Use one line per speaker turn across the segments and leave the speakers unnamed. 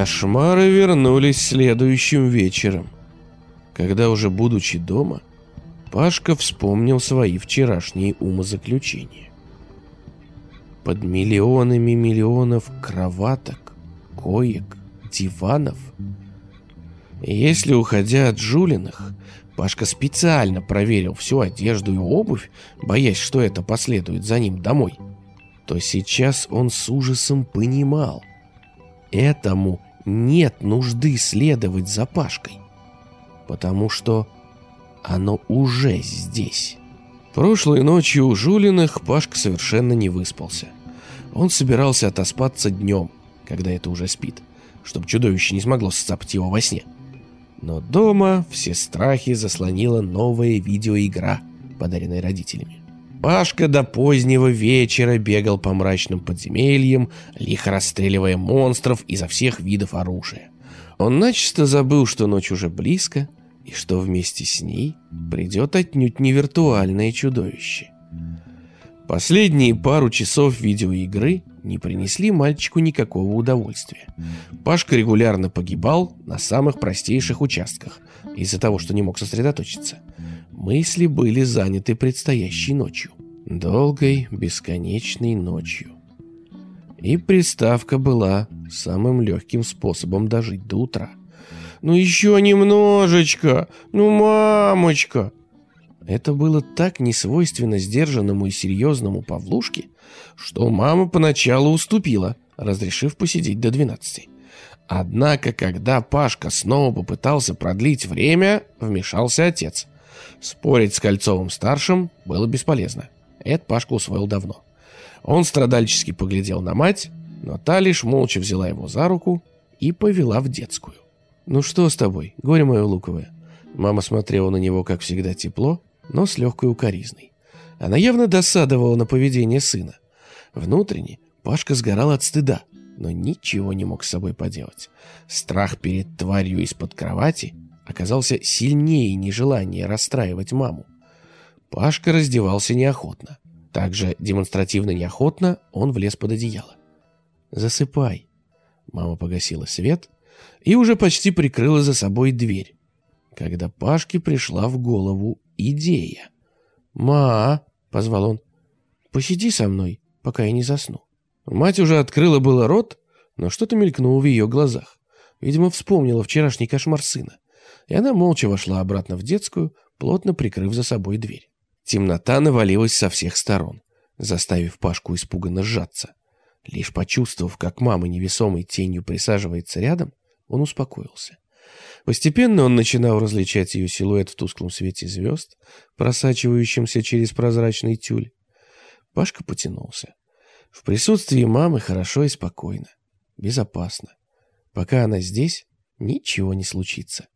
Кошмары вернулись следующим вечером. Когда уже будучи дома, Пашка вспомнил свои вчерашние умозаключения. Под миллионами миллионов кроваток, коек, диванов. Если, уходя от Жулиных, Пашка специально проверил всю одежду и обувь, боясь, что это последует за ним домой, то сейчас он с ужасом понимал, Этому нет нужды следовать за Пашкой, потому что оно уже здесь. Прошлой ночью у Жулиных Пашка совершенно не выспался. Он собирался отоспаться днем, когда это уже спит, чтобы чудовище не смогло сцапать его во сне. Но дома все страхи заслонила новая видеоигра, подаренная родителями. Пашка до позднего вечера бегал по мрачным подземельям, лихо расстреливая монстров изо всех видов оружия. Он начисто забыл, что ночь уже близко, и что вместе с ней придет отнюдь не виртуальное чудовище. Последние пару часов видеоигры не принесли мальчику никакого удовольствия. Пашка регулярно погибал на самых простейших участках из-за того, что не мог сосредоточиться. Мысли были заняты предстоящей ночью. Долгой, бесконечной ночью. И приставка была самым легким способом дожить до утра. «Ну еще немножечко! Ну, мамочка!» Это было так несвойственно сдержанному и серьезному Павлушке, что мама поначалу уступила, разрешив посидеть до двенадцати. Однако, когда Пашка снова попытался продлить время, вмешался отец. Спорить с Кольцовым-старшим было бесполезно. Это Пашка усвоил давно. Он страдальчески поглядел на мать, но та лишь молча взяла его за руку и повела в детскую. «Ну что с тобой, горе мое луковое?» Мама смотрела на него, как всегда, тепло, но с легкой укоризной. Она явно досадовала на поведение сына. Внутренне Пашка сгорал от стыда, но ничего не мог с собой поделать. Страх перед тварью из-под кровати оказался сильнее нежелания расстраивать маму. Пашка раздевался неохотно. Также демонстративно неохотно он влез под одеяло. «Засыпай». Мама погасила свет и уже почти прикрыла за собой дверь, когда Пашке пришла в голову идея. «Ма!» — позвал он. «Посиди со мной, пока я не засну». Мать уже открыла было рот, но что-то мелькнуло в ее глазах. Видимо, вспомнила вчерашний кошмар сына и она молча вошла обратно в детскую, плотно прикрыв за собой дверь. Темнота навалилась со всех сторон, заставив Пашку испуганно сжаться. Лишь почувствовав, как мама невесомой тенью присаживается рядом, он успокоился. Постепенно он начинал различать ее силуэт в тусклом свете звезд, просачивающемся через прозрачный тюль. Пашка потянулся. В присутствии мамы хорошо и спокойно, безопасно. Пока она здесь, ничего не случится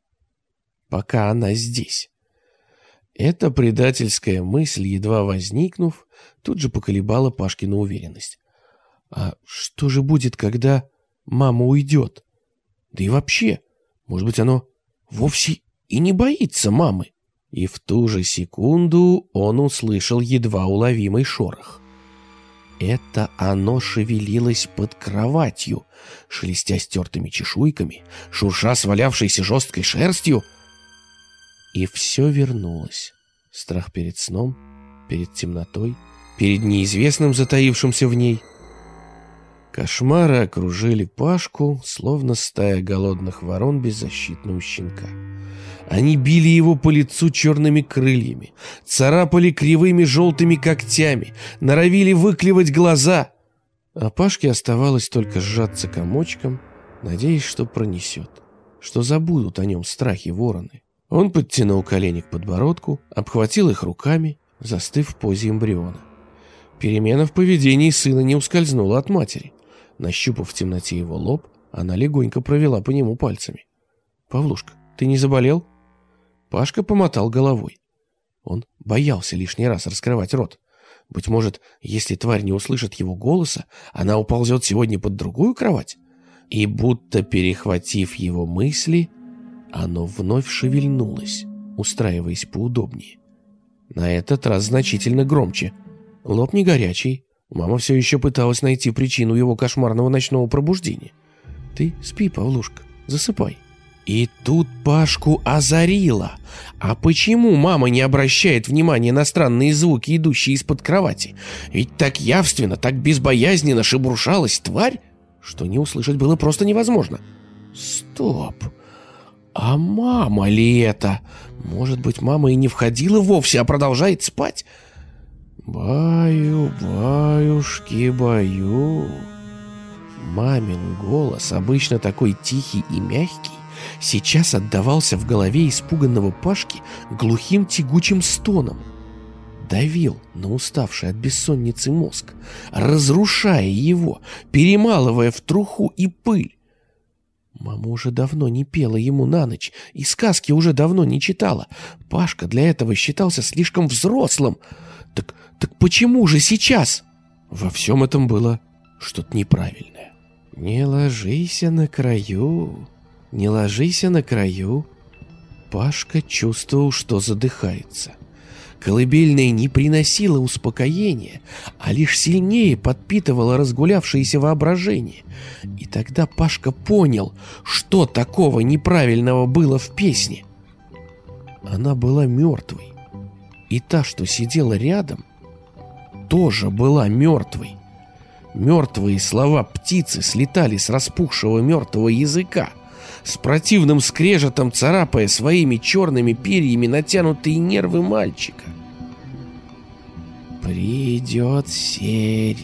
пока она здесь. Эта предательская мысль, едва возникнув, тут же поколебала Пашкину уверенность. А что же будет, когда мама уйдет? Да и вообще, может быть, оно вовсе и не боится мамы? И в ту же секунду он услышал едва уловимый шорох. Это оно шевелилось под кроватью, шелестя стертыми чешуйками, шурша свалявшейся жесткой шерстью — и все вернулось. Страх перед сном, перед темнотой, перед неизвестным, затаившимся в ней. Кошмары окружили Пашку, словно стая голодных ворон беззащитного щенка. Они били его по лицу черными крыльями, царапали кривыми желтыми когтями, норовили выклевать глаза. А Пашке оставалось только сжаться комочком, надеясь, что пронесет, что забудут о нем страхи вороны. Он подтянул колени к подбородку, обхватил их руками, застыв в позе эмбриона. Перемена в поведении сына не ускользнула от матери. Нащупав в темноте его лоб, она легонько провела по нему пальцами. «Павлушка, ты не заболел?» Пашка помотал головой. Он боялся лишний раз раскрывать рот. Быть может, если тварь не услышит его голоса, она уползет сегодня под другую кровать? И будто перехватив его мысли, оно вновь шевельнулось, устраиваясь поудобнее. На этот раз значительно громче. Лоб не горячий. Мама все еще пыталась найти причину его кошмарного ночного пробуждения. Ты спи, Павлушка, засыпай. И тут Пашку озарило. А почему мама не обращает внимания на странные звуки, идущие из-под кровати? Ведь так явственно, так безбоязненно шебуршалась тварь, что не услышать было просто невозможно. Стоп. А мама ли это? Может быть, мама и не входила вовсе, а продолжает спать? Баю, баюшки, баю. Мамин голос, обычно такой тихий и мягкий, сейчас отдавался в голове испуганного Пашки глухим тягучим стоном. Давил на уставший от бессонницы мозг, разрушая его, перемалывая в труху и пыль. Мама уже давно не пела ему на ночь, и сказки уже давно не читала. Пашка для этого считался слишком взрослым. Так, так почему же сейчас? Во всем этом было что-то неправильное. «Не ложись на краю, не ложись на краю». Пашка чувствовал, что задыхается. Колыбельная не приносила успокоения, а лишь сильнее подпитывала разгулявшееся воображение. И тогда Пашка понял, что такого неправильного было в песне. Она была мертвой. И та, что сидела рядом, тоже была мертвой. Мертвые слова птицы слетали с распухшего мертвого языка, с противным скрежетом царапая своими черными перьями натянутые нервы мальчика. Придет серенький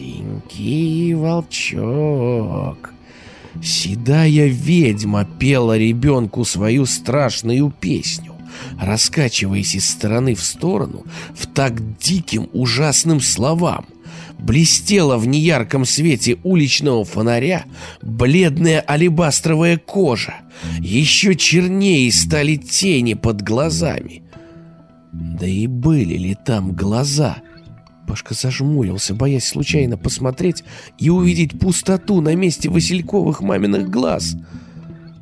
волчок. Седая ведьма пела ребенку свою страшную песню, раскачиваясь из стороны в сторону в так диким ужасным словам — блестела в неярком свете уличного фонаря бледная алебастровая кожа. Еще чернее стали тени под глазами. Да и были ли там глаза? Пашка зажмурился, боясь случайно посмотреть и увидеть пустоту на месте Васильковых маминых глаз.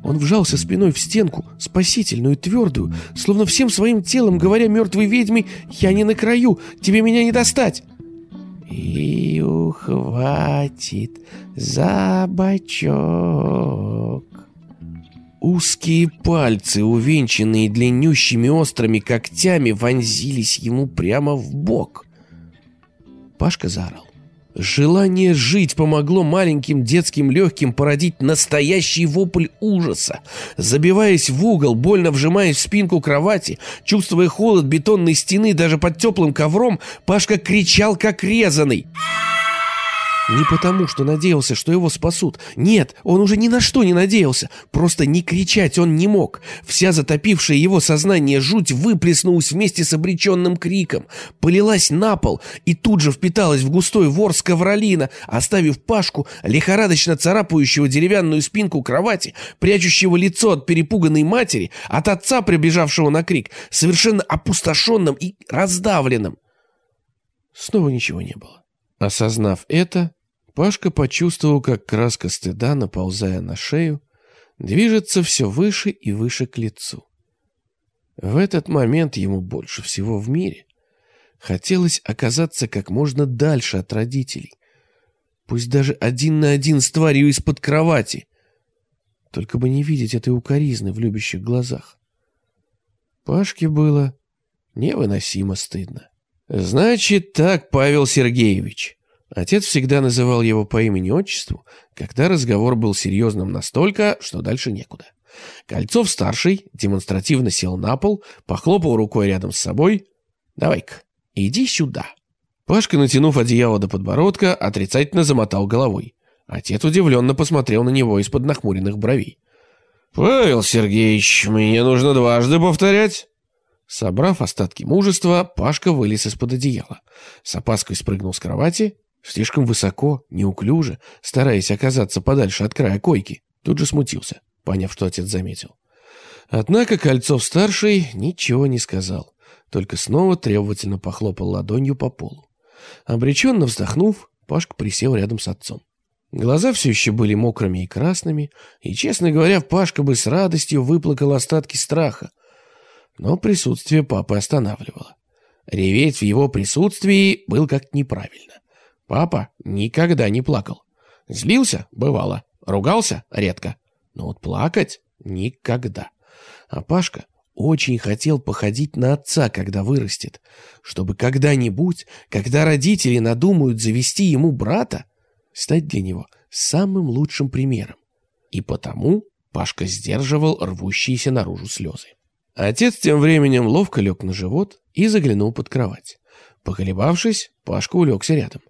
Он вжался спиной в стенку, спасительную, твердую, словно всем своим телом говоря мертвой ведьме «Я не на краю, тебе меня не достать!» и ухватит за бочок. Узкие пальцы, увенчанные длиннющими острыми когтями, вонзились ему прямо в бок. Пашка заорал. Желание жить помогло маленьким детским легким породить настоящий вопль ужаса. Забиваясь в угол, больно вжимаясь в спинку кровати, чувствуя холод бетонной стены даже под теплым ковром, Пашка кричал как резанный. Не потому, что надеялся, что его спасут. Нет, он уже ни на что не надеялся. Просто не кричать он не мог. Вся затопившая его сознание жуть выплеснулась вместе с обреченным криком, полилась на пол и тут же впиталась в густой ворс ковролина, оставив Пашку, лихорадочно царапающего деревянную спинку кровати, прячущего лицо от перепуганной матери, от отца, прибежавшего на крик, совершенно опустошенным и раздавленным. Снова ничего не было. Осознав это, Пашка почувствовал, как краска стыда, наползая на шею, движется все выше и выше к лицу. В этот момент ему больше всего в мире хотелось оказаться как можно дальше от родителей, пусть даже один на один с тварью из-под кровати, только бы не видеть этой укоризны в любящих глазах. Пашке было невыносимо стыдно. «Значит так, Павел Сергеевич», Отец всегда называл его по имени-отчеству, когда разговор был серьезным настолько, что дальше некуда. Кольцов-старший демонстративно сел на пол, похлопал рукой рядом с собой. «Давай-ка, иди сюда». Пашка, натянув одеяло до подбородка, отрицательно замотал головой. Отец удивленно посмотрел на него из-под нахмуренных бровей. «Павел Сергеевич, мне нужно дважды повторять». Собрав остатки мужества, Пашка вылез из-под одеяла. С опаской спрыгнул с кровати Слишком высоко, неуклюже, стараясь оказаться подальше от края койки. Тут же смутился, поняв, что отец заметил. Однако Кольцов-старший ничего не сказал, только снова требовательно похлопал ладонью по полу. Обреченно вздохнув, Пашка присел рядом с отцом. Глаза все еще были мокрыми и красными, и, честно говоря, Пашка бы с радостью выплакал остатки страха. Но присутствие папы останавливало. Реветь в его присутствии был как-то неправильно. Папа никогда не плакал. Злился? Бывало. Ругался? Редко. Но вот плакать никогда. А Пашка очень хотел походить на отца, когда вырастет, чтобы когда-нибудь, когда родители надумают завести ему брата, стать для него самым лучшим примером. И потому Пашка сдерживал рвущиеся наружу слезы. Отец тем временем ловко лег на живот и заглянул под кровать. Поколебавшись, Пашка улегся рядом.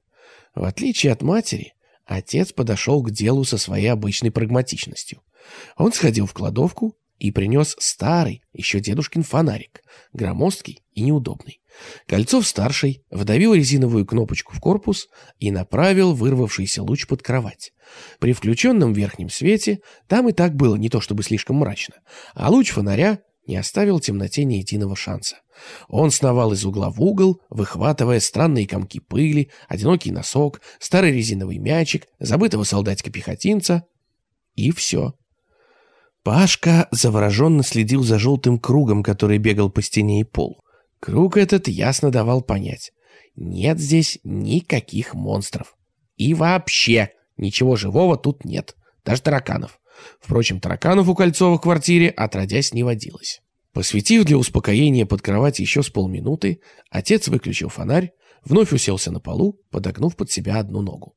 В отличие от матери, отец подошел к делу со своей обычной прагматичностью. Он сходил в кладовку и принес старый, еще дедушкин фонарик, громоздкий и неудобный. Кольцов-старший вдавил резиновую кнопочку в корпус и направил вырвавшийся луч под кровать. При включенном верхнем свете там и так было не то чтобы слишком мрачно, а луч фонаря не оставил темноте ни единого шанса. Он сновал из угла в угол, выхватывая странные комки пыли, одинокий носок, старый резиновый мячик, забытого солдатика-пехотинца. И все. Пашка завороженно следил за желтым кругом, который бегал по стене и полу. Круг этот ясно давал понять. Нет здесь никаких монстров. И вообще ничего живого тут нет. Даже тараканов. Впрочем, тараканов у Кольцова в квартире отродясь не водилось. Посветив для успокоения под кровать еще с полминуты, отец выключил фонарь, вновь уселся на полу, подогнув под себя одну ногу.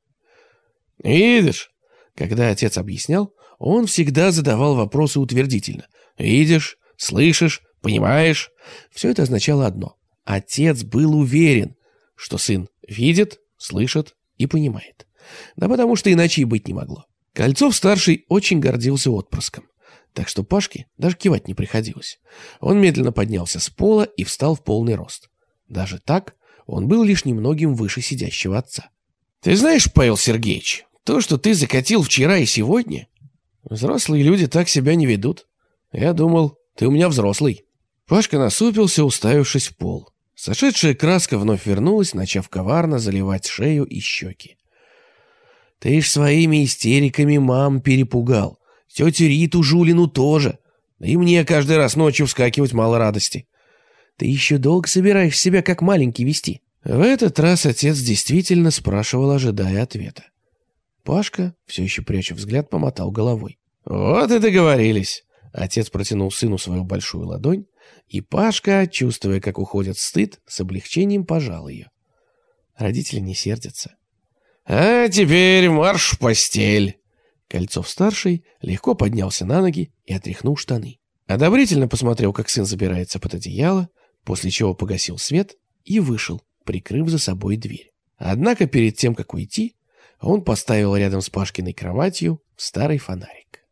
«Видишь?» Когда отец объяснял, он всегда задавал вопросы утвердительно. «Видишь? Слышишь? Понимаешь?» Все это означало одно. Отец был уверен, что сын видит, слышит и понимает. Да потому что иначе и быть не могло. Кольцов-старший очень гордился отпрыском. Так что Пашке даже кивать не приходилось. Он медленно поднялся с пола и встал в полный рост. Даже так он был лишь немногим выше сидящего отца. «Ты знаешь, Павел Сергеевич, то, что ты закатил вчера и сегодня, Взрослые люди так себя не ведут. Я думал, ты у меня взрослый. Пашка насупился, уставившись в пол. Сошедшая краска вновь вернулась, начав коварно заливать шею и щеки. Ты ж своими истериками мам перепугал. Тетю Риту Жулину тоже. И мне каждый раз ночью вскакивать мало радости. Ты еще долго собираешь себя как маленький вести? В этот раз отец действительно спрашивал, ожидая ответа. Пашка, все еще пряча взгляд, помотал головой. «Вот и договорились!» Отец протянул сыну свою большую ладонь, и Пашка, чувствуя, как уходит стыд, с облегчением пожал ее. Родители не сердятся. «А теперь марш в постель!» Кольцов-старший легко поднялся на ноги и отряхнул штаны. Одобрительно посмотрел, как сын забирается под одеяло, после чего погасил свет и вышел, прикрыв за собой дверь. Однако перед тем, как уйти, он поставил рядом с Пашкиной кроватью старый фонарик.